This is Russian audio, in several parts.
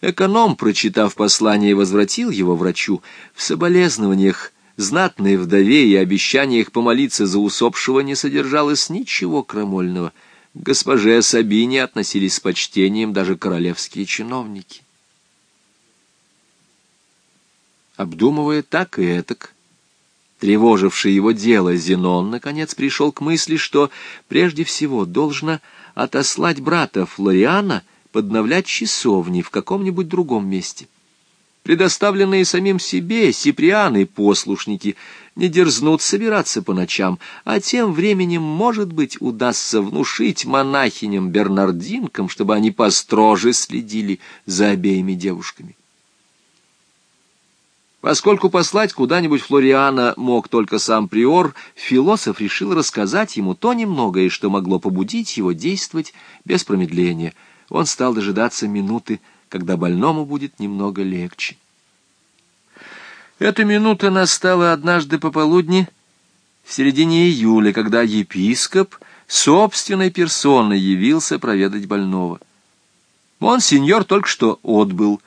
Эконом, прочитав послание, возвратил его врачу. В соболезнованиях знатной вдове и обещаниях помолиться за усопшего не содержалось ничего крамольного. К госпоже Сабине относились с почтением даже королевские чиновники. Обдумывая так и этак, тревоживший его дело, Зенон, наконец, пришел к мысли, что прежде всего должно отослать брата Флориана подновлять часовни в каком-нибудь другом месте. Предоставленные самим себе, сиприаны послушники не дерзнут собираться по ночам, а тем временем, может быть, удастся внушить монахиням-бернардинкам, чтобы они построже следили за обеими девушками. Поскольку послать куда-нибудь Флориана мог только сам приор, философ решил рассказать ему то немногое, что могло побудить его действовать без промедления. Он стал дожидаться минуты, когда больному будет немного легче. Эта минута настала однажды пополудни, в середине июля, когда епископ собственной персоной явился проведать больного. Монсеньор только что отбыл.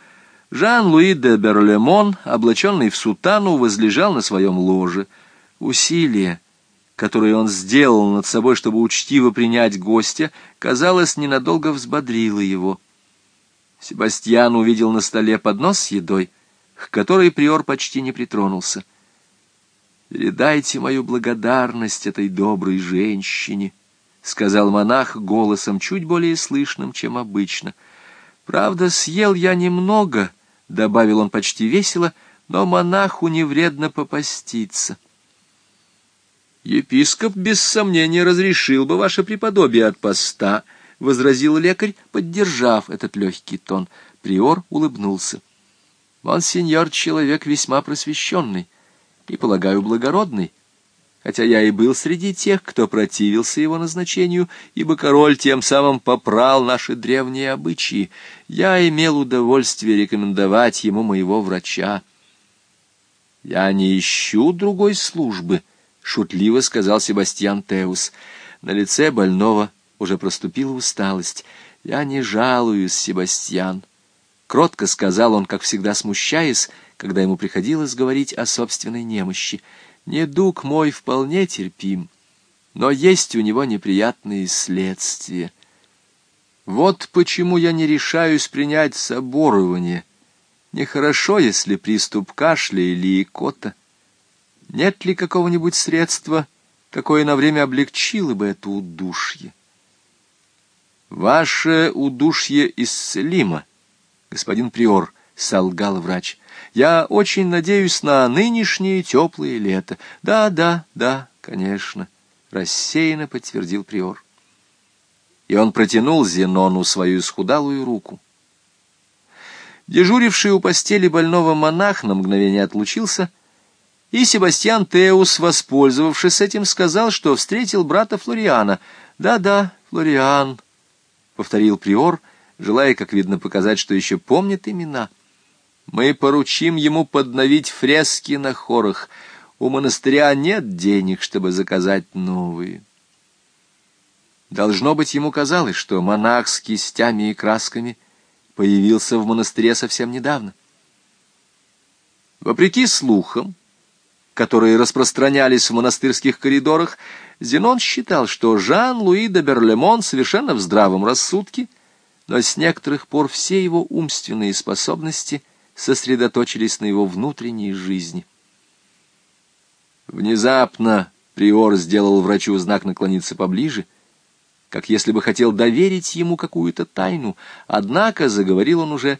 Жан-Луи де Берлемон, облаченный в сутану, возлежал на своем ложе. Усилие, которое он сделал над собой, чтобы учтиво принять гостя, казалось, ненадолго взбодрило его. Себастьян увидел на столе поднос с едой, к которой приор почти не притронулся. «Передайте мою благодарность этой доброй женщине», — сказал монах голосом чуть более слышным, чем обычно. «Правда, съел я немного», — добавил он почти весело, — «но монаху не вредно попаститься». «Епископ, без сомнения, разрешил бы ваше преподобие от поста», —— возразил лекарь, поддержав этот легкий тон. Приор улыбнулся. «Монсеньор — человек весьма просвещенный и, полагаю, благородный, хотя я и был среди тех, кто противился его назначению, ибо король тем самым попрал наши древние обычаи. Я имел удовольствие рекомендовать ему моего врача». «Я не ищу другой службы», — шутливо сказал Себастьян Теус. На лице больного уже проступила усталость. «Я не жалуюсь, Себастьян», — кротко сказал он, как всегда смущаясь, когда ему приходилось говорить о собственной немощи. «Недуг мой вполне терпим, но есть у него неприятные следствия. Вот почему я не решаюсь принять соборование. Нехорошо, если приступ кашля или икота. Нет ли какого-нибудь средства, какое на время облегчило бы это удушье?» «Ваше удушье исцелимо, господин приор», — солгал врач. «Я очень надеюсь на нынешнее теплое лето». «Да, да, да, конечно», — рассеянно подтвердил приор. И он протянул Зенону свою исхудалую руку. Дежуривший у постели больного монах на мгновение отлучился, и Себастьян Теус, воспользовавшись этим, сказал, что встретил брата Флориана. «Да-да, Флориан», повторил приор, желая, как видно, показать, что еще помнит имена. Мы поручим ему подновить фрески на хорах. У монастыря нет денег, чтобы заказать новые. Должно быть, ему казалось, что монах с кистями и красками появился в монастыре совсем недавно. Вопреки слухам, которые распространялись в монастырских коридорах, Зенон считал, что Жан-Луи де Берлемон совершенно в здравом рассудке, но с некоторых пор все его умственные способности сосредоточились на его внутренней жизни. Внезапно приор сделал врачу знак наклониться поближе, как если бы хотел доверить ему какую-то тайну, однако заговорил он уже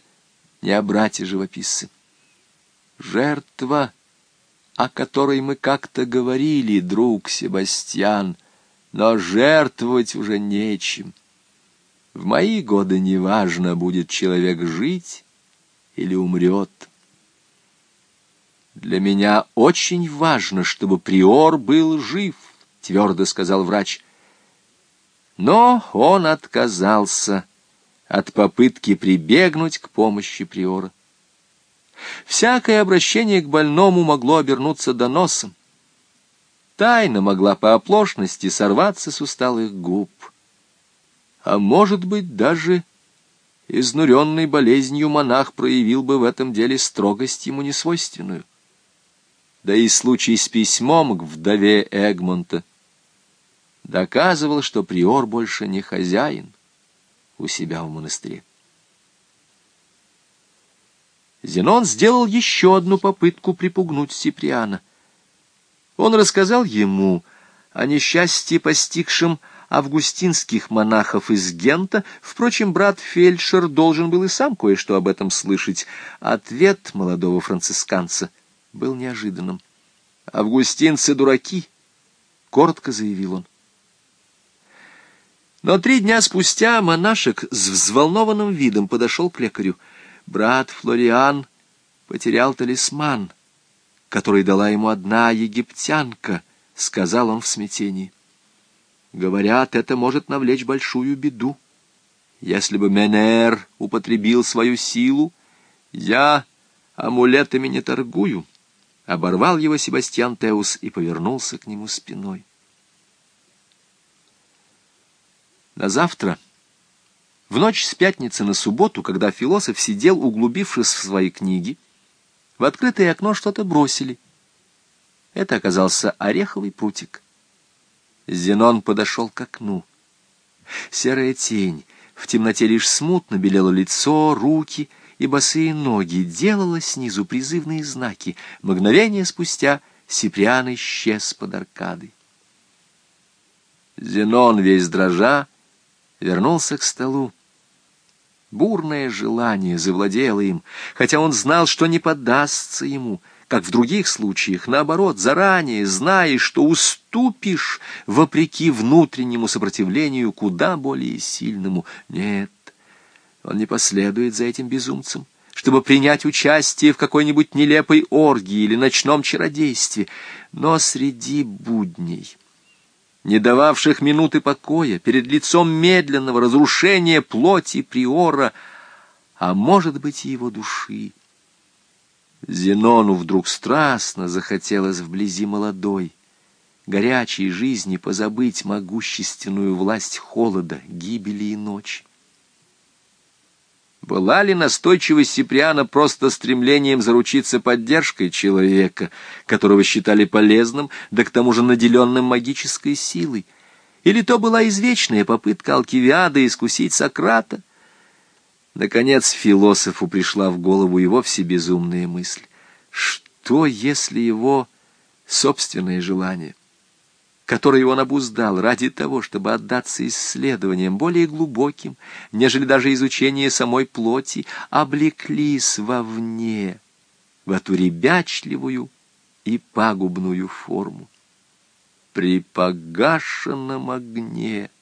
не о брате живописце. «Жертва!» О которой мы как-то говорили, друг Себастьян, но жертвовать уже нечем. В мои годы неважно, будет человек жить или умрет. Для меня очень важно, чтобы приор был жив, твердо сказал врач. Но он отказался от попытки прибегнуть к помощи приора. Всякое обращение к больному могло обернуться доносом. Тайна могла по оплошности сорваться с усталых губ. А может быть, даже изнуренный болезнью монах проявил бы в этом деле строгость ему несвойственную. Да и случай с письмом к вдове Эгмонта доказывал, что приор больше не хозяин у себя в монастыре. Зенон сделал еще одну попытку припугнуть Сиприана. Он рассказал ему о несчастье, постигшем августинских монахов из Гента. Впрочем, брат Фельдшер должен был и сам кое-что об этом слышать. Ответ молодого францисканца был неожиданным. «Августинцы дураки», — коротко заявил он. Но три дня спустя монашек с взволнованным видом подошел к лекарю. Брат Флориан потерял талисман, который дала ему одна египтянка, — сказал он в смятении. Говорят, это может навлечь большую беду. Если бы Менер употребил свою силу, я амулетами не торгую. Оборвал его Себастьян Теус и повернулся к нему спиной. На завтра, в ночь с пятницы на субботу, когда философ сидел, углубившись в свои книги, в открытое окно что-то бросили. Это оказался ореховый прутик. Зенон подошел к окну. Серая тень, в темноте лишь смутно белело лицо, руки и босые ноги, делала снизу призывные знаки. Мгновение спустя Сиприан исчез под аркадой. Зенон, весь дрожа, вернулся к столу. Бурное желание завладело им, хотя он знал, что не поддастся ему — как в других случаях, наоборот, заранее знаешь, что уступишь вопреки внутреннему сопротивлению куда более сильному. Нет, он не последует за этим безумцем, чтобы принять участие в какой-нибудь нелепой оргии или ночном чародействе, но среди будней не дававших минуты покоя, перед лицом медленного разрушения плоти приора, а может быть и его души. Зенону вдруг страстно захотелось вблизи молодой, горячей жизни позабыть могущественную власть холода, гибели и ночи. Была ли настойчивость Сиприана просто стремлением заручиться поддержкой человека, которого считали полезным, да к тому же наделенным магической силой? Или то была извечная попытка Алкивиада искусить Сократа? Наконец философу пришла в голову и вовсе безумная мысль. Что, если его собственное желание, которое он обуздал ради того, чтобы отдаться исследованиям более глубоким, нежели даже изучение самой плоти, облеклись вовне, в эту ребячливую и пагубную форму? При погашенном огне —